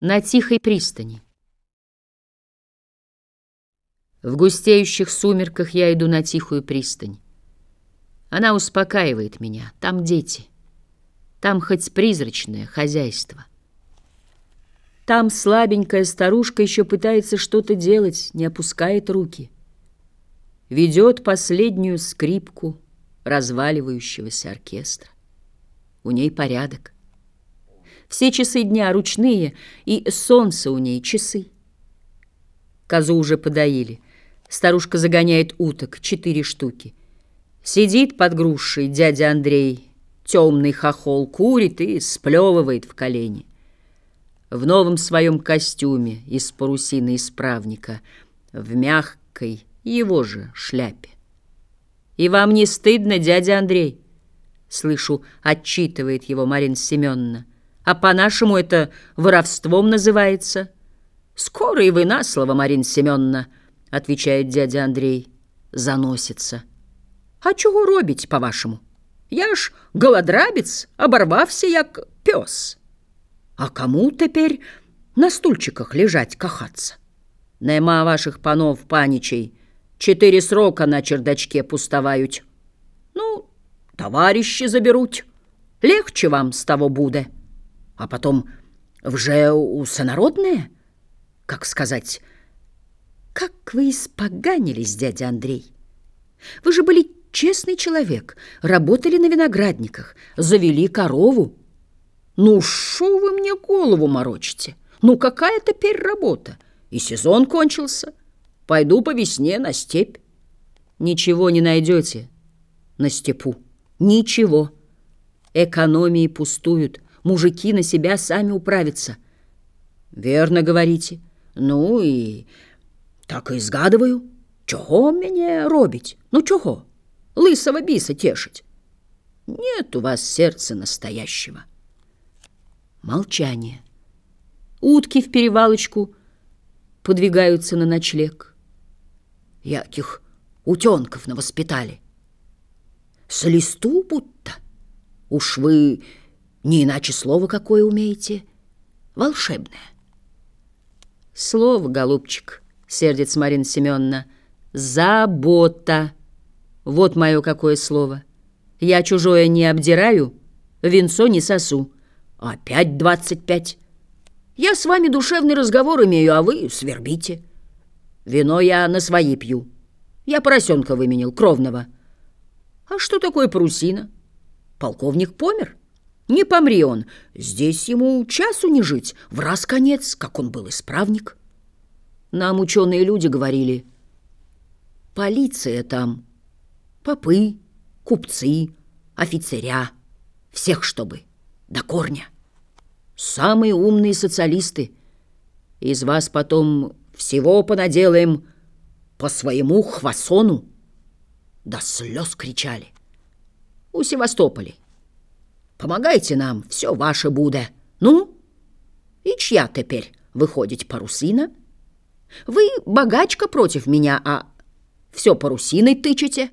На тихой пристани. В густеющих сумерках я иду на тихую пристань. Она успокаивает меня. Там дети. Там хоть призрачное хозяйство. Там слабенькая старушка еще пытается что-то делать, не опускает руки. Ведет последнюю скрипку разваливающегося оркестра. У ней порядок. Все часы дня ручные, и солнце у ней часы. Козу уже подоили. Старушка загоняет уток, четыре штуки. Сидит под грушей дядя Андрей, темный хохол, курит и сплевывает в колени. В новом своем костюме из парусины исправника, в мягкой его же шляпе. «И вам не стыдно, дядя Андрей?» Слышу, отчитывает его Марина Семеновна а по-нашему это воровством называется. Скоро и вы на слово, Марина Семеновна, отвечает дядя Андрей, заносится. А чего робить, по-вашему? Я ж голодрабец, оборвався, як пес. А кому теперь на стульчиках лежать кахаться? Нема ваших панов, паничей, четыре срока на чердачке пустовают. Ну, товарищи заберут, легче вам с того буде а потом вже усонародное, как сказать. Как вы испоганились, дядя Андрей. Вы же были честный человек, работали на виноградниках, завели корову. Ну, шо вы мне голову морочите? Ну, какая теперь работа? И сезон кончился. Пойду по весне на степь. Ничего не найдете на степу. Ничего. Экономии пустуют мужики на себя сами управятся. Верно говорите. Ну и так и згадываю. Чого мне робить? Ну чого? Лысого биса тешить. Нет у вас сердца настоящего. Молчание. Утки в перевалочку подвигаются на ночлег. Яких утенков навоспитали. С листу будто. Уж вы не иначе слово какое умеете. Волшебное. Слово, голубчик, сердится Марина Семеновна. Забота. Вот мое какое слово. Я чужое не обдираю, венцо не сосу. Опять двадцать пять. Я с вами душевный разговор имею, а вы свербите. Вино я на свои пью. Я поросенка выменил, кровного. А что такое парусина? Полковник помер? Не помри он, здесь ему часу не жить, в раз конец, как он был исправник. Нам ученые люди говорили, полиция там, попы, купцы, офицеря, всех чтобы, до корня. Самые умные социалисты. Из вас потом всего понаделаем по своему хвасону. До слез кричали. У Севастополя. Помогайте нам, все ваше буде. Ну, и чья теперь выходить парусина? Вы богачка против меня, а все парусиной тычете?»